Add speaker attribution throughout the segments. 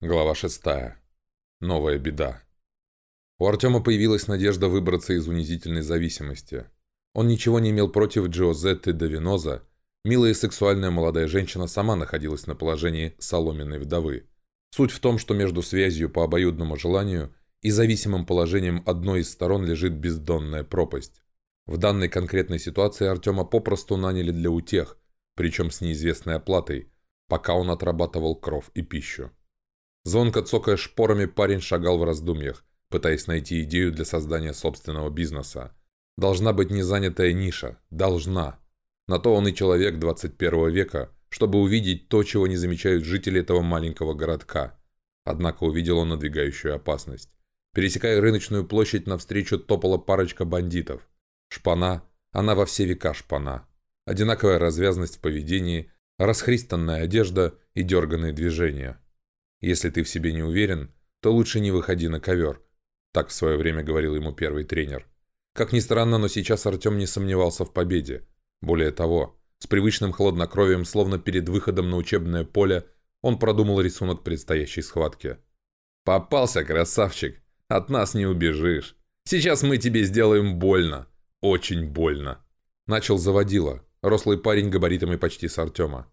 Speaker 1: Глава 6. Новая беда. У Артема появилась надежда выбраться из унизительной зависимости. Он ничего не имел против Джозетты Давиноза. Милая и сексуальная молодая женщина сама находилась на положении соломенной вдовы. Суть в том, что между связью по обоюдному желанию и зависимым положением одной из сторон лежит бездонная пропасть. В данной конкретной ситуации Артема попросту наняли для утех, причем с неизвестной оплатой, пока он отрабатывал кров и пищу. Звонко цокая шпорами, парень шагал в раздумьях, пытаясь найти идею для создания собственного бизнеса. Должна быть незанятая ниша. Должна. На то он и человек 21 века, чтобы увидеть то, чего не замечают жители этого маленького городка. Однако увидел он надвигающую опасность. Пересекая рыночную площадь, навстречу топала парочка бандитов. Шпана, она во все века шпана. Одинаковая развязность в поведении, расхристанная одежда и дерганные движения. Если ты в себе не уверен, то лучше не выходи на ковер. Так в свое время говорил ему первый тренер. Как ни странно, но сейчас Артем не сомневался в победе. Более того, с привычным хладнокровием, словно перед выходом на учебное поле, он продумал рисунок предстоящей схватки. «Попался, красавчик! От нас не убежишь! Сейчас мы тебе сделаем больно! Очень больно!» Начал заводила, рослый парень габаритами почти с Артема.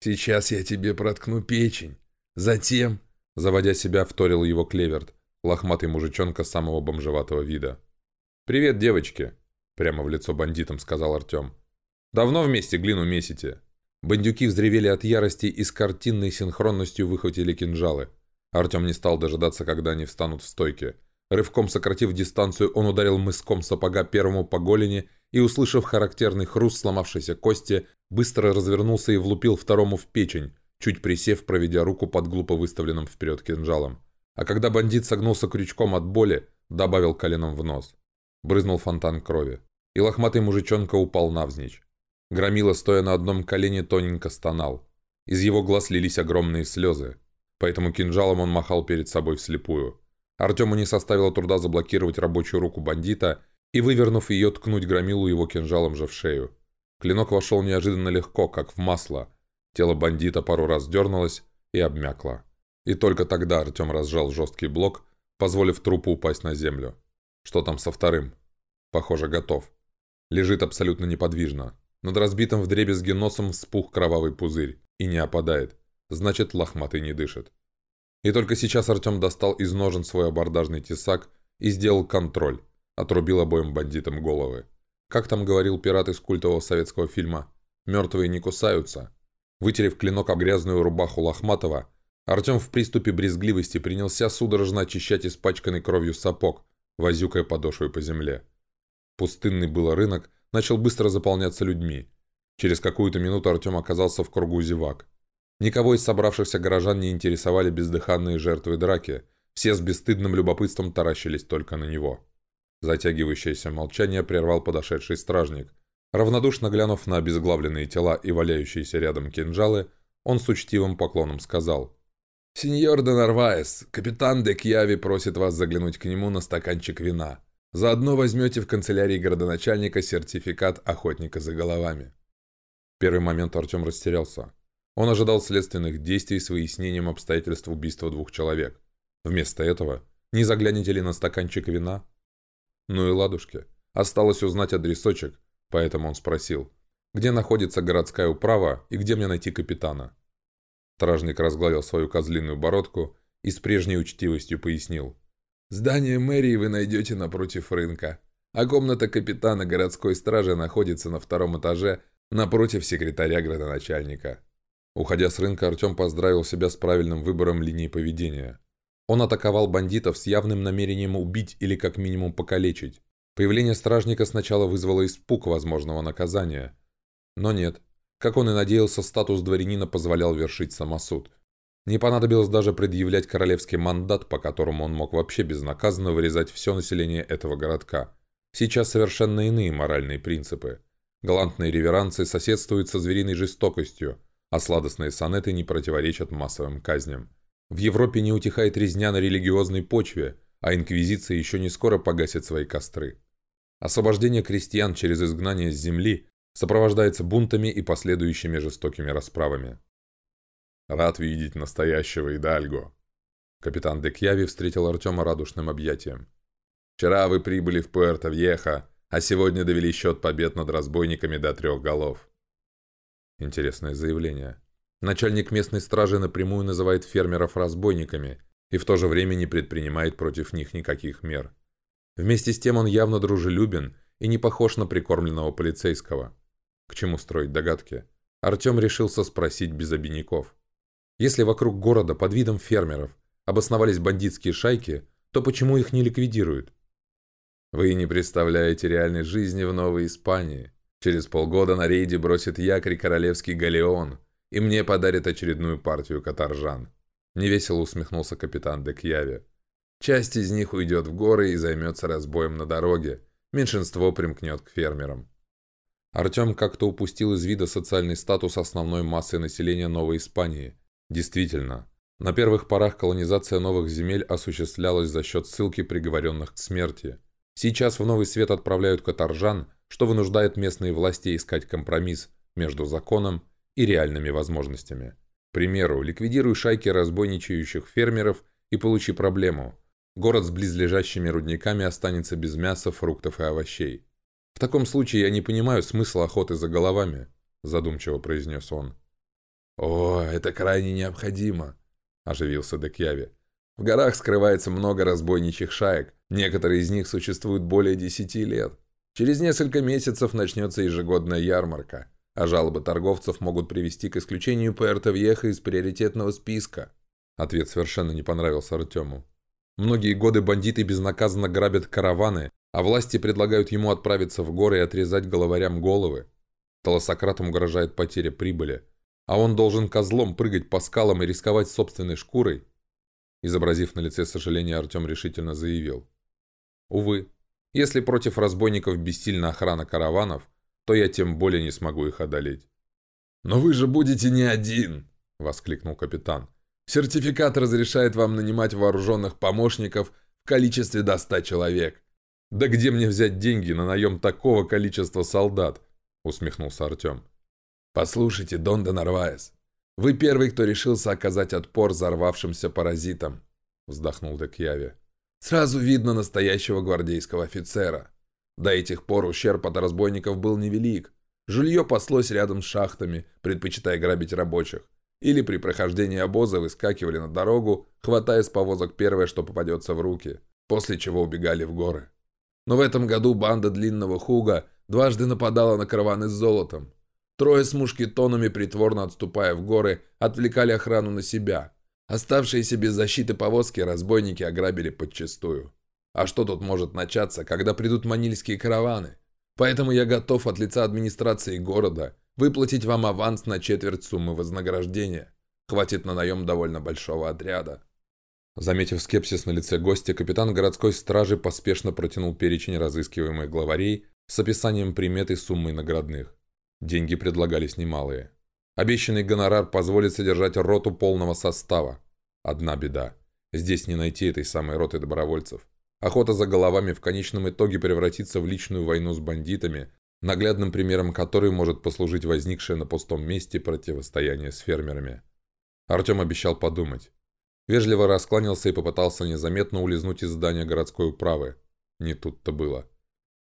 Speaker 1: «Сейчас я тебе проткну печень, Затем, заводя себя, вторил его Клеверт, лохматый мужичонка самого бомжеватого вида. «Привет, девочки!» – прямо в лицо бандитам сказал Артем. «Давно вместе глину месите?» Бандюки взревели от ярости и с картинной синхронностью выхватили кинжалы. Артем не стал дожидаться, когда они встанут в стойке. Рывком сократив дистанцию, он ударил мыском сапога первому по голени и, услышав характерный хруст сломавшейся кости, быстро развернулся и влупил второму в печень, чуть присев, проведя руку под глупо выставленным вперед кинжалом. А когда бандит согнулся крючком от боли, добавил коленом в нос. Брызнул фонтан крови. И лохматый мужичонка упал навзничь. Громила, стоя на одном колене, тоненько стонал. Из его глаз лились огромные слезы. Поэтому кинжалом он махал перед собой вслепую. Артему не составило труда заблокировать рабочую руку бандита и, вывернув ее, ткнуть громилу его кинжалом же в шею. Клинок вошел неожиданно легко, как в масло, Тело бандита пару раз дернулось и обмякло. И только тогда Артем разжал жесткий блок, позволив трупу упасть на землю. Что там со вторым? Похоже, готов. Лежит абсолютно неподвижно. Над разбитым вдребезги носом вспух кровавый пузырь и не опадает. Значит, лохматый не дышит. И только сейчас Артем достал из ножен свой абордажный тесак и сделал контроль. Отрубил обоим бандитам головы. Как там говорил пират из культового советского фильма «Мертвые не кусаются», Вытерев клинок об грязную рубаху Лохматова, Артем в приступе брезгливости принялся судорожно очищать испачканный кровью сапог, возюкая подошвой по земле. Пустынный был рынок начал быстро заполняться людьми. Через какую-то минуту Артем оказался в кругу зевак. Никого из собравшихся горожан не интересовали бездыханные жертвы драки, все с бесстыдным любопытством таращились только на него. Затягивающееся молчание прервал подошедший стражник – Равнодушно глянув на обезглавленные тела и валяющиеся рядом кинжалы, он с учтивым поклоном сказал. «Сеньор де Нарваес, капитан де Кьяви просит вас заглянуть к нему на стаканчик вина. Заодно возьмете в канцелярии городоначальника сертификат охотника за головами». В первый момент Артем растерялся. Он ожидал следственных действий с выяснением обстоятельств убийства двух человек. Вместо этого, не заглянете ли на стаканчик вина? Ну и ладушки. Осталось узнать адресочек, Поэтому он спросил, где находится городская управа и где мне найти капитана. Стражник разгладил свою козлиную бородку и с прежней учтивостью пояснил. «Здание мэрии вы найдете напротив рынка, а комната капитана городской стражи находится на втором этаже напротив секретаря градоначальника». Уходя с рынка, Артем поздравил себя с правильным выбором линии поведения. Он атаковал бандитов с явным намерением убить или как минимум покалечить. Появление стражника сначала вызвало испуг возможного наказания. Но нет. Как он и надеялся, статус дворянина позволял вершить самосуд. Не понадобилось даже предъявлять королевский мандат, по которому он мог вообще безнаказанно вырезать все население этого городка. Сейчас совершенно иные моральные принципы. Галантные реверансы соседствуют со звериной жестокостью, а сладостные сонеты не противоречат массовым казням. В Европе не утихает резня на религиозной почве, а инквизиция еще не скоро погасит свои костры. Освобождение крестьян через изгнание с земли сопровождается бунтами и последующими жестокими расправами. «Рад видеть настоящего Идальго», Капитан Декьяви встретил Артема радушным объятием. «Вчера вы прибыли в Пуэрто-Вьеха, а сегодня довели счет побед над разбойниками до трех голов». Интересное заявление. Начальник местной стражи напрямую называет фермеров разбойниками и в то же время не предпринимает против них никаких мер. Вместе с тем он явно дружелюбен и не похож на прикормленного полицейского. К чему строить догадки? Артем решился спросить без обиняков. Если вокруг города под видом фермеров обосновались бандитские шайки, то почему их не ликвидируют? Вы не представляете реальной жизни в Новой Испании. Через полгода на рейде бросит якорь королевский галеон, и мне подарит очередную партию каторжан. Невесело усмехнулся капитан Декьяве. Часть из них уйдет в горы и займется разбоем на дороге. Меньшинство примкнет к фермерам. Артем как-то упустил из вида социальный статус основной массы населения Новой Испании. Действительно, на первых порах колонизация новых земель осуществлялась за счет ссылки приговоренных к смерти. Сейчас в Новый Свет отправляют каторжан, что вынуждает местные власти искать компромисс между законом и реальными возможностями. К примеру, ликвидируй шайки разбойничающих фермеров и получи проблему. Город с близлежащими рудниками останется без мяса, фруктов и овощей. «В таком случае я не понимаю смысла охоты за головами», – задумчиво произнес он. «О, это крайне необходимо», – оживился Декьяви. «В горах скрывается много разбойничьих шаек. Некоторые из них существуют более десяти лет. Через несколько месяцев начнется ежегодная ярмарка, а жалобы торговцев могут привести к исключению Пуэрто-Вьеха из приоритетного списка». Ответ совершенно не понравился Артему. Многие годы бандиты безнаказанно грабят караваны, а власти предлагают ему отправиться в горы и отрезать головарям головы. Толосократам угрожает потеря прибыли, а он должен козлом прыгать по скалам и рисковать собственной шкурой. Изобразив на лице сожаление, Артем решительно заявил. «Увы, если против разбойников бессильна охрана караванов, то я тем более не смогу их одолеть».
Speaker 2: «Но вы же будете не один!» — воскликнул капитан. «Сертификат разрешает вам нанимать вооруженных помощников в количестве до ста человек.
Speaker 1: «Да где мне взять деньги на наем такого количества солдат?» — усмехнулся Артем.
Speaker 2: «Послушайте, Дон де Нарваес, вы первый, кто решился оказать отпор взорвавшимся паразитам», — вздохнул Декьяве. «Сразу видно настоящего гвардейского офицера. До этих пор ущерб от разбойников был невелик. Жилье паслось рядом с шахтами, предпочитая грабить рабочих. Или при прохождении обоза выскакивали на дорогу, хватая с повозок первое, что попадется в руки, после чего убегали в горы. Но в этом году банда Длинного Хуга дважды нападала на караваны с золотом. Трое с мушкетонами, притворно отступая в горы, отвлекали охрану на себя. Оставшиеся без защиты повозки разбойники ограбили подчистую. А что тут может начаться, когда придут манильские караваны? Поэтому я готов от лица администрации города выплатить вам аванс на четверть суммы вознаграждения. Хватит на наем довольно большого отряда.
Speaker 1: Заметив скепсис на лице гостя, капитан городской стражи поспешно протянул перечень разыскиваемых главарей с описанием примет и суммой наградных. Деньги предлагались немалые. Обещанный гонорар позволит содержать роту полного состава. Одна беда. Здесь не найти этой самой роты добровольцев. Охота за головами в конечном итоге превратится в личную войну с бандитами, наглядным примером которой может послужить возникшее на пустом месте противостояние с фермерами. Артем обещал подумать. Вежливо раскланялся и попытался незаметно улизнуть из здания городской управы. Не тут-то было.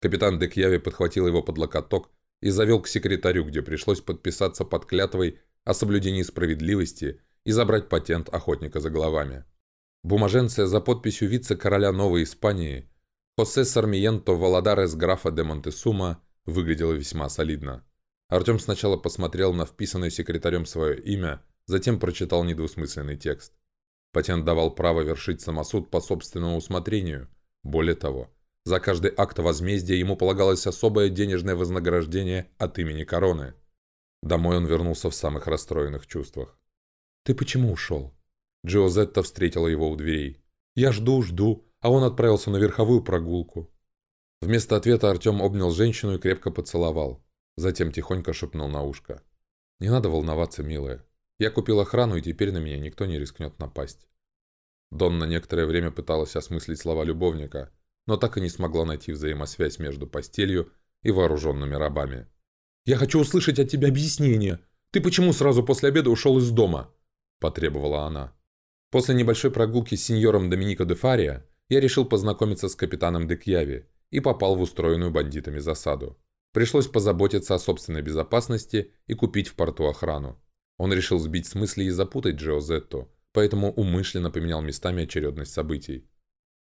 Speaker 1: Капитан Декьяви подхватил его под локоток и завел к секретарю, где пришлось подписаться под клятвой о соблюдении справедливости и забрать патент охотника за головами. Бумаженция за подписью вице-короля Новой Испании Хосе Сармиенто Валадарес графа де Монтесума выглядела весьма солидно. Артем сначала посмотрел на вписанное секретарем свое имя, затем прочитал недвусмысленный текст. Патент давал право вершить самосуд по собственному усмотрению. Более того, за каждый акт возмездия ему полагалось особое денежное вознаграждение от имени короны. Домой он вернулся в самых расстроенных чувствах. «Ты почему ушел?» Джиозетта встретила его у дверей. «Я жду, жду, а он отправился на верховую прогулку». Вместо ответа Артем обнял женщину и крепко поцеловал. Затем тихонько шепнул на ушко. «Не надо волноваться, милая. Я купил охрану, и теперь на меня никто не рискнет напасть. Донна некоторое время пыталась осмыслить слова любовника, но так и не смогла найти взаимосвязь между постелью и вооруженными рабами. «Я хочу услышать от тебя объяснение. Ты почему сразу после обеда ушел из дома?» – потребовала она. После небольшой прогулки с сеньором Доминико де Фария я решил познакомиться с капитаном де Кьяви и попал в устроенную бандитами засаду. Пришлось позаботиться о собственной безопасности и купить в порту охрану. Он решил сбить с мысли и запутать Джиозетту, поэтому умышленно поменял местами очередность событий.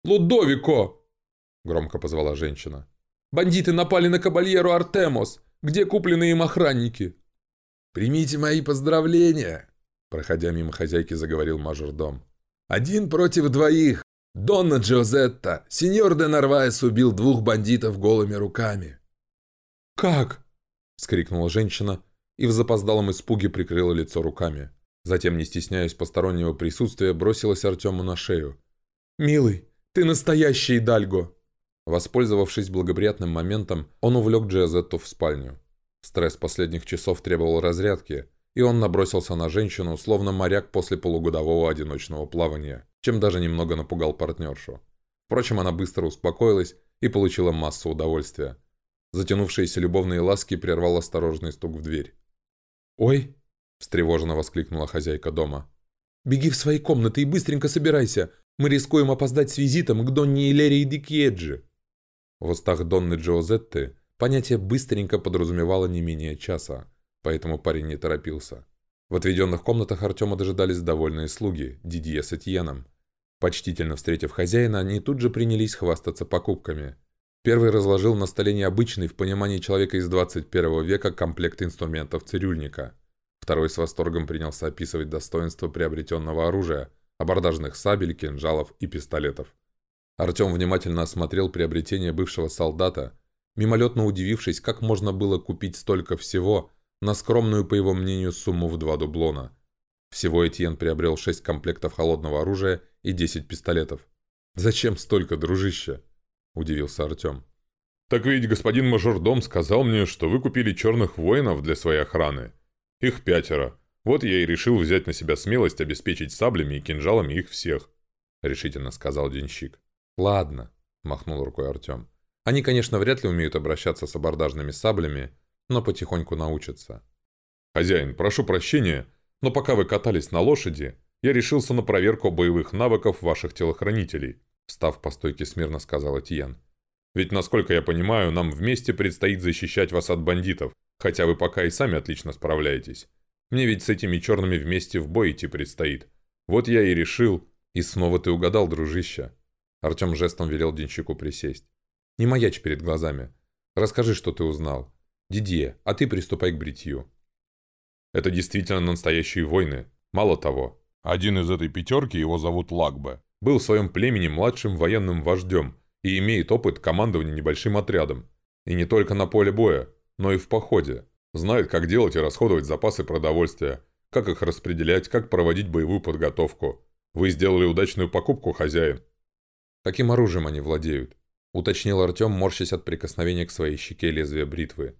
Speaker 2: «Лудовико!»
Speaker 1: – громко позвала женщина.
Speaker 2: «Бандиты напали на кабальеру Артемос! Где купленные им охранники?»
Speaker 3: «Примите мои поздравления!» Проходя мимо хозяйки, заговорил мажордом. «Один против двоих! Донна Джозетта! Сеньор де Нарваес убил двух бандитов голыми руками!»
Speaker 1: «Как?» — вскрикнула женщина и в запоздалом испуге прикрыла лицо руками. Затем, не стесняясь постороннего присутствия, бросилась Артему на шею.
Speaker 2: «Милый, ты настоящий Дальго!»
Speaker 1: Воспользовавшись благоприятным моментом, он увлек Джозетту в спальню. Стресс последних часов требовал разрядки, и он набросился на женщину, словно моряк после полугодового одиночного плавания, чем даже немного напугал партнершу. Впрочем, она быстро успокоилась и получила массу удовольствия. Затянувшиеся любовные ласки прервал осторожный стук в дверь.
Speaker 2: «Ой!»
Speaker 1: – встревоженно воскликнула хозяйка дома.
Speaker 2: «Беги в свои комнаты и быстренько собирайся. Мы рискуем опоздать с визитом к Донне Илерии Дикьеджи».
Speaker 1: В устах Донны Джозетты понятие «быстренько» подразумевало не менее часа, поэтому парень не торопился. В отведенных комнатах Артема дожидались довольные слуги, Дидье с Этьеном. Почтительно встретив хозяина, они тут же принялись хвастаться покупками. Первый разложил на столе необычный в понимании человека из 21 века комплект инструментов цирюльника. Второй с восторгом принялся описывать достоинства приобретенного оружия, абордажных сабель, кинжалов и пистолетов. Артем внимательно осмотрел приобретение бывшего солдата, мимолетно удивившись, как можно было купить столько всего на скромную, по его мнению, сумму в два дублона. Всего Этьен приобрел 6 комплектов холодного оружия и 10 пистолетов. «Зачем столько, дружище?» – удивился Артем.
Speaker 4: «Так ведь господин мажордом сказал мне, что вы купили черных воинов для своей охраны. Их пятеро. Вот я и решил взять на себя смелость обеспечить саблями и кинжалами их всех», – решительно сказал денщик.
Speaker 1: «Ладно», – махнул рукой Артем. «Они, конечно, вряд ли умеют обращаться с абордажными саблями, но потихоньку научатся».
Speaker 4: «Хозяин, прошу прощения, но пока вы катались на лошади, я решился на проверку боевых навыков ваших телохранителей», встав по стойке смирно сказал Этьен. «Ведь, насколько я понимаю, нам вместе предстоит защищать вас от бандитов, хотя вы пока и сами отлично справляетесь. Мне ведь с этими черными вместе в бой идти предстоит. Вот я и решил...»
Speaker 1: «И снова ты угадал, дружище». Артем жестом велел денщику присесть. «Не маячь перед глазами. Расскажи, что ты узнал. Дидье, а ты приступай к бритью».
Speaker 4: Это действительно настоящие войны. Мало того, один из этой пятерки, его зовут Лагбе, был в своем племени младшим военным вождем и имеет опыт командования небольшим отрядом. И не только на поле боя, но и в походе. Знает, как делать и расходовать запасы продовольствия, как их распределять, как проводить боевую подготовку. Вы сделали удачную покупку, хозяин.
Speaker 1: Каким оружием они владеют? Уточнил Артем, морщась от прикосновения к своей щеке лезвия бритвы.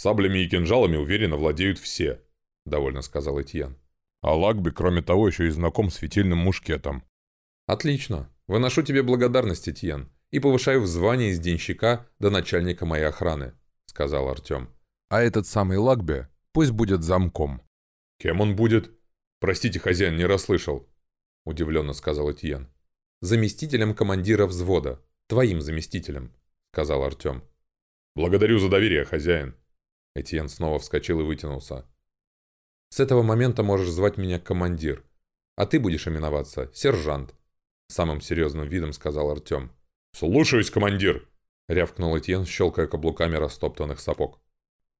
Speaker 4: Саблями и кинжалами уверенно владеют все довольно сказал Этьен. А Лагби, кроме того, еще и знаком с фитильным мушкетом.
Speaker 1: Отлично. Выношу тебе благодарность, Этьен, и повышаю в звании из денщика до начальника моей охраны, сказал Артем.
Speaker 4: А этот самый Лагби пусть будет замком. Кем он будет? Простите, хозяин, не расслышал. Удивленно сказал Этьен.
Speaker 1: Заместителем командира взвода. Твоим заместителем, сказал Артем.
Speaker 4: Благодарю за доверие, хозяин.
Speaker 1: Этьен снова вскочил и вытянулся. С этого момента можешь звать меня командир. А ты будешь именоваться сержант. Самым серьезным видом сказал Артем.
Speaker 4: «Слушаюсь, командир!»
Speaker 1: Рявкнул Этьен, щелкая каблуками растоптанных сапог.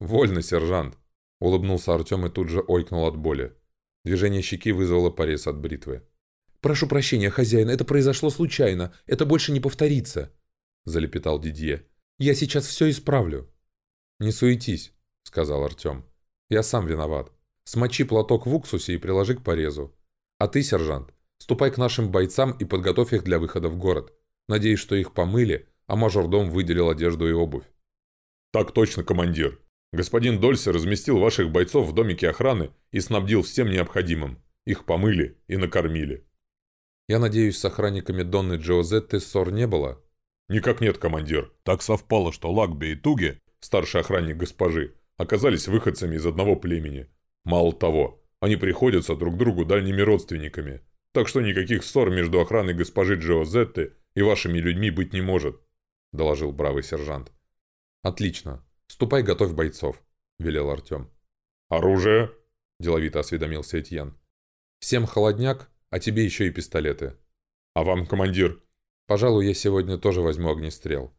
Speaker 1: «Вольно, сержант!» Улыбнулся Артем и тут же ойкнул от боли. Движение щеки вызвало порез от бритвы.
Speaker 2: «Прошу прощения, хозяин, это произошло случайно. Это больше не повторится!»
Speaker 1: Залепетал Дидье.
Speaker 2: «Я сейчас все исправлю!»
Speaker 1: «Не суетись!» Сказал Артем. «Я сам виноват. Смочи платок в уксусе и приложи к порезу. А ты, сержант, ступай к нашим бойцам и подготовь их для выхода в город. Надеюсь, что их помыли, а мажордом выделил одежду и обувь.
Speaker 4: Так точно, командир. Господин Дольсе разместил ваших бойцов в домике охраны и снабдил всем необходимым. Их помыли и накормили.
Speaker 1: Я надеюсь, с охранниками Донны Джозетты ссор не было?
Speaker 4: Никак нет, командир. Так совпало, что Лакби и Туги, старший охранник госпожи, оказались выходцами из одного племени – Мало того, они приходятся друг другу дальними родственниками, Так что никаких ссор между охраной госпожи Джиозетты и вашими людьми быть не может», – доложил бравый сержант.
Speaker 1: «Отлично. Ступай, готовь бойцов», – велел Артем.
Speaker 4: «Оружие?»
Speaker 1: – деловито осведомился Этьен. «Всем холодняк, а тебе еще и пистолеты».
Speaker 4: «А вам, командир?»
Speaker 1: «Пожалуй, я сегодня тоже возьму огнестрел».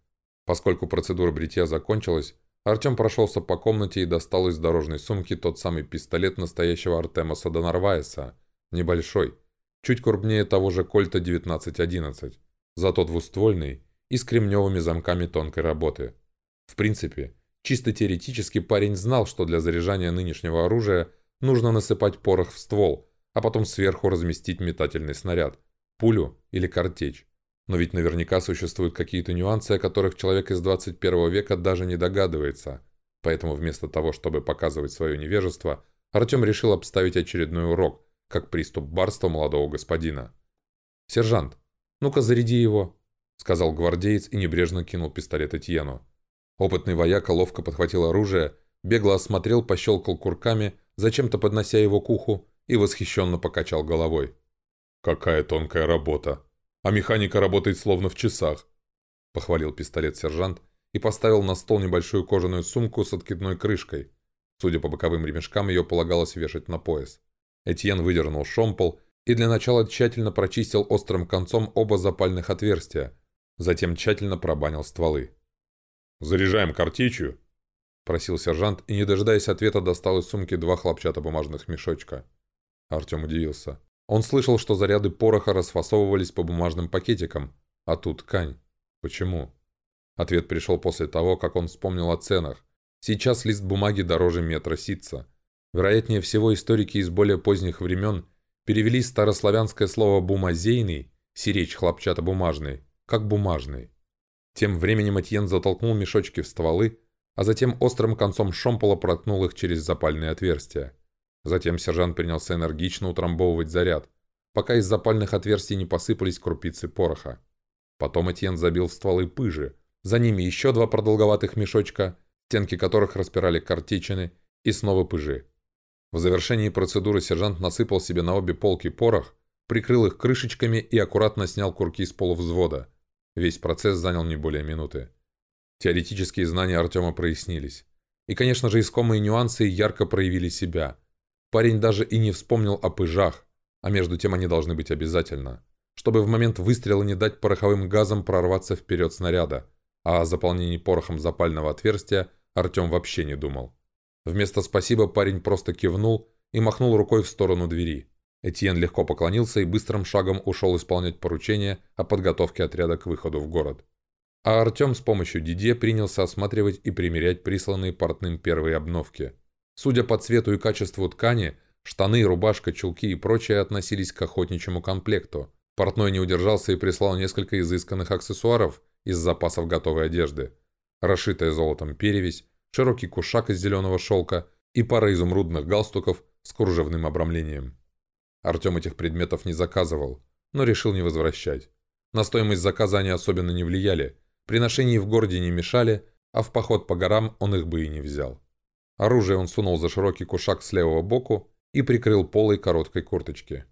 Speaker 1: Поскольку процедура бритья закончилась, Артем прошелся по комнате и достал из дорожной сумки тот самый пистолет настоящего Артемаса Донарвайса. Небольшой. Чуть крупнее того же Кольта 1911. Зато двуствольный и с кремневыми замками тонкой работы. В принципе, чисто теоретически парень знал, что для заряжания нынешнего оружия нужно насыпать порох в ствол, а потом сверху разместить метательный снаряд, пулю или картечь. Но ведь наверняка существуют какие-то нюансы, о которых человек из 21 века даже не догадывается. Поэтому вместо того, чтобы показывать свое невежество, Артем решил обставить очередной урок, как приступ барства молодого господина. «Сержант, ну-ка заряди его», — сказал гвардеец и небрежно кинул пистолет Этьену. Опытный вояка ловко подхватил оружие, бегло осмотрел, пощелкал курками, зачем-то поднося его к уху, и восхищенно покачал головой.
Speaker 4: «Какая тонкая работа!» А механика работает словно в часах», — похвалил пистолет сержант и поставил на стол небольшую кожаную сумку с откидной крышкой. Судя по боковым ремешкам, ее полагалось вешать на пояс. Этьен выдернул шомпол и для начала тщательно прочистил острым концом оба запальных отверстия, затем тщательно пробанил стволы. «Заряжаем картечью?» – просил сержант и, не дожидаясь ответа, достал из сумки два хлопчатобумажных мешочка. Артем удивился. Он слышал, что заряды пороха расфасовывались по бумажным пакетикам, а тут ткань. Почему? Ответ пришел после того, как он вспомнил о ценах. Сейчас лист бумаги дороже метра ситца. Вероятнее всего, историки из более поздних времен перевели старославянское слово «бумазейный» – сиречь хлопчатобумажный, как «бумажный». Тем временем Этьен затолкнул мешочки в стволы, а затем острым концом шомпола проткнул их через запальные отверстия. Затем сержант принялся энергично утрамбовывать заряд, пока из запальных отверстий не посыпались крупицы пороха. Потом Этьен забил в стволы пыжи, за ними еще два продолговатых мешочка, стенки которых распирали картечины, и снова пыжи. В завершении процедуры сержант насыпал себе на обе полки порох, прикрыл их крышечками и аккуратно снял курки с полувзвода. Весь процесс занял не более минуты. Теоретические знания Артема прояснились. И, конечно же, искомые нюансы ярко проявили себя – Парень даже и не вспомнил о пыжах, а между тем они должны быть обязательно, чтобы в момент выстрела не дать пороховым газам прорваться вперед снаряда, а о заполнении порохом запального отверстия Артем вообще не думал. Вместо «спасибо» парень просто кивнул и махнул рукой в сторону двери. Этьен легко поклонился и быстрым шагом ушел исполнять поручение о подготовке отряда к выходу в город. А Артем с помощью Дидье принялся осматривать и примерять присланные портным первые обновки – Судя по цвету и качеству ткани, штаны, рубашка, чулки и прочее относились к охотничьему комплекту. Портной не удержался и прислал несколько изысканных аксессуаров из запасов готовой одежды. Расшитая золотом перевесь, широкий кушак из зеленого шелка и пара изумрудных галстуков с кружевным обрамлением. Артем этих предметов не заказывал, но решил не возвращать. На стоимость заказа они особенно не влияли, при ношении в городе не мешали, а в поход по горам он их бы и не взял. Оружие он сунул за широкий кушак с левого боку и прикрыл полой короткой курточки.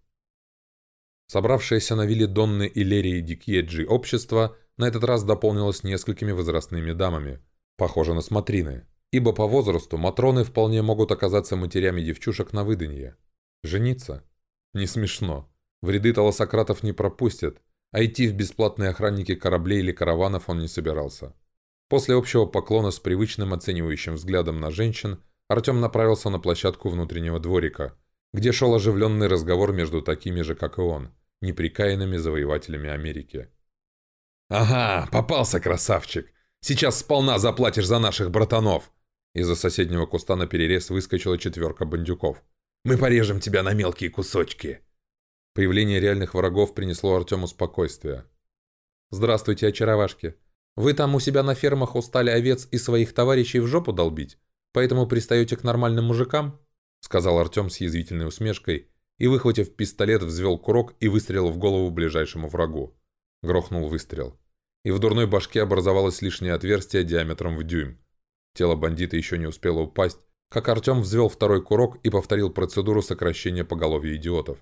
Speaker 4: Собравшееся на вилле Донны и Лерии Дикьеджи общество на этот раз дополнилось несколькими возрастными дамами, похоже на смотрины, ибо по возрасту матроны вполне могут оказаться матерями девчушек на выданье. Жениться? Не смешно. В ряды толосократов не пропустят, а идти в бесплатные охранники кораблей или караванов он не собирался. После общего поклона с привычным оценивающим взглядом на женщин, Артем направился на площадку внутреннего дворика, где шел оживленный разговор между такими же, как и он, неприкаянными завоевателями Америки.
Speaker 3: «Ага, попался, красавчик! Сейчас сполна заплатишь за наших братанов!»
Speaker 1: Из-за соседнего куста на перерез выскочила четверка бандюков.
Speaker 3: «Мы порежем тебя на мелкие кусочки!»
Speaker 1: Появление реальных врагов принесло Артему спокойствие. «Здравствуйте, очаровашки!» Вы там у себя на фермах устали овец и своих товарищей в жопу долбить, поэтому пристаете к нормальным мужикам?» Сказал Артем с язвительной усмешкой и, выхватив пистолет, взвел курок и выстрелил в голову ближайшему врагу. Грохнул выстрел. И в дурной башке образовалось лишнее отверстие диаметром в дюйм. Тело бандита еще не успело упасть, как Артем взвел второй курок и повторил процедуру сокращения поголовья идиотов.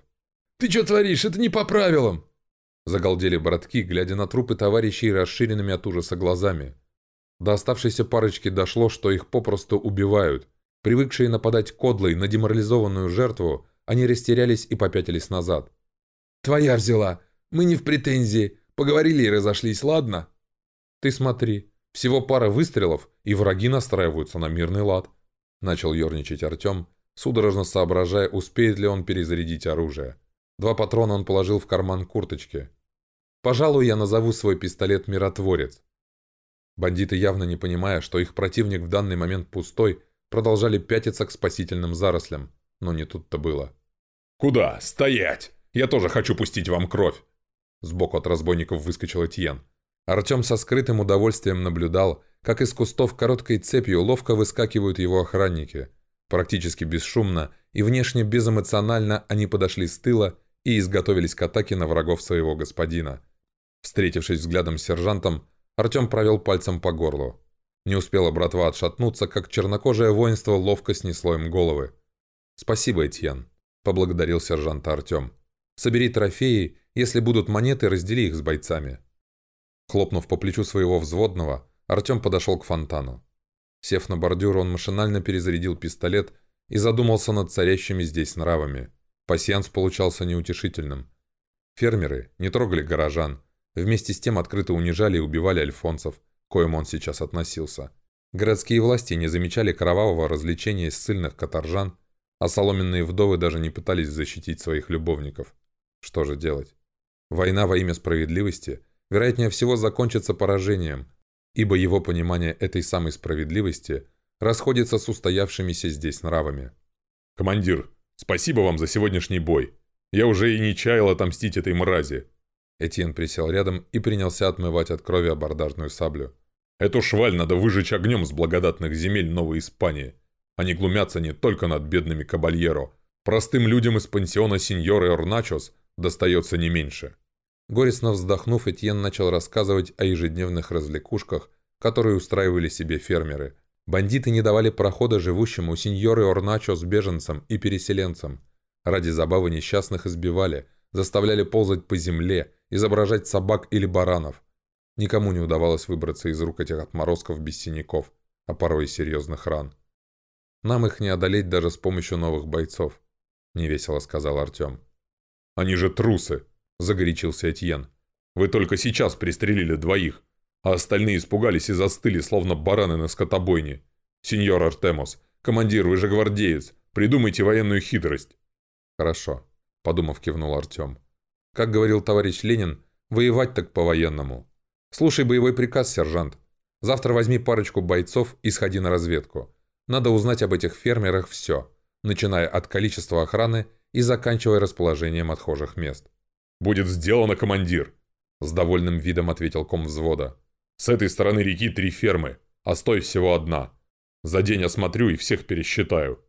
Speaker 3: Ты что творишь? Это не по правилам!»
Speaker 1: Загалдели братки, глядя на трупы товарищей расширенными от ужаса глазами. До оставшейся парочки дошло, что их попросту убивают. Привыкшие нападать кодлой на деморализованную жертву, они растерялись и попятились назад.
Speaker 3: «Твоя взяла. Мы не в претензии. Поговорили и разошлись, ладно?»
Speaker 1: «Ты смотри. Всего пара выстрелов, и враги настраиваются на мирный лад», – начал ерничать Артем, судорожно соображая, успеет ли он перезарядить оружие. Два патрона он положил в карман курточки. «Пожалуй, я назову свой пистолет «Миротворец». Бандиты, явно не понимая, что их противник в данный момент пустой, продолжали пятиться к спасительным зарослям, но не тут-то было.
Speaker 4: «Куда? Стоять! Я тоже хочу пустить вам кровь!»
Speaker 1: Сбоку от разбойников выскочил Этьен. Артем со скрытым удовольствием наблюдал, как из кустов короткой цепью ловко выскакивают его охранники. Практически бесшумно и внешне безэмоционально они подошли с тыла и изготовились к атаке на врагов своего господина. Встретившись взглядом с сержантом, Артем провел пальцем по горлу. Не успела братва отшатнуться, как чернокожее воинство ловко снесло им головы. «Спасибо, Этьен», — поблагодарил сержанта Артем. «Собери трофеи, если будут монеты, раздели их с бойцами». Хлопнув по плечу своего взводного, Артем подошел к фонтану. Сев на бордюр, он машинально перезарядил пистолет и задумался над царящими здесь нравами. Пассианс получался неутешительным. Фермеры не трогали горожан, Вместе с тем открыто унижали и убивали альфонсов, коим он сейчас относился. Городские власти не замечали кровавого развлечения ссыльных каторжан, а соломенные вдовы даже не пытались защитить своих любовников. Что же делать? Война во имя справедливости, вероятнее всего, закончится поражением, ибо его понимание этой самой справедливости расходится с устоявшимися здесь нравами.
Speaker 4: «Командир, спасибо вам за сегодняшний бой. Я уже и не чаял отомстить этой мрази.
Speaker 1: Этьен присел рядом и принялся отмывать от крови абордажную саблю.
Speaker 4: «Эту шваль надо выжечь огнем с благодатных земель Новой Испании. Они глумятся не только над бедными кабальеро. Простым людям из пансиона сеньоры Орначос достается не меньше».
Speaker 1: Горестно вздохнув, Этьен начал рассказывать о ежедневных развлекушках, которые устраивали себе фермеры. Бандиты не давали прохода живущему сеньоры Орначос беженцам и переселенцам. Ради забавы несчастных избивали, заставляли ползать по земле, изображать собак или баранов. Никому не удавалось выбраться из рук этих отморозков без синяков, а порой и серьезных ран. «Нам их не одолеть даже с помощью новых бойцов», — невесело сказал Артем.
Speaker 4: «Они же трусы!» — загорячился Этьен. «Вы только сейчас пристрелили двоих, а остальные испугались и застыли, словно бараны на скотобойне. Сеньор Артемос, командир, вы же гвардеец, придумайте военную хитрость».
Speaker 1: «Хорошо», — подумав, кивнул Артем. Как говорил товарищ Ленин, воевать так по-военному. Слушай боевой приказ, сержант. Завтра возьми парочку бойцов и сходи на разведку. Надо узнать об этих фермерах все, начиная от количества охраны и заканчивая расположением отхожих мест.
Speaker 4: «Будет сделано, командир!»
Speaker 1: С довольным видом ответил ком взвода.
Speaker 4: «С этой стороны реки три фермы, а с той всего одна. За день осмотрю и всех пересчитаю.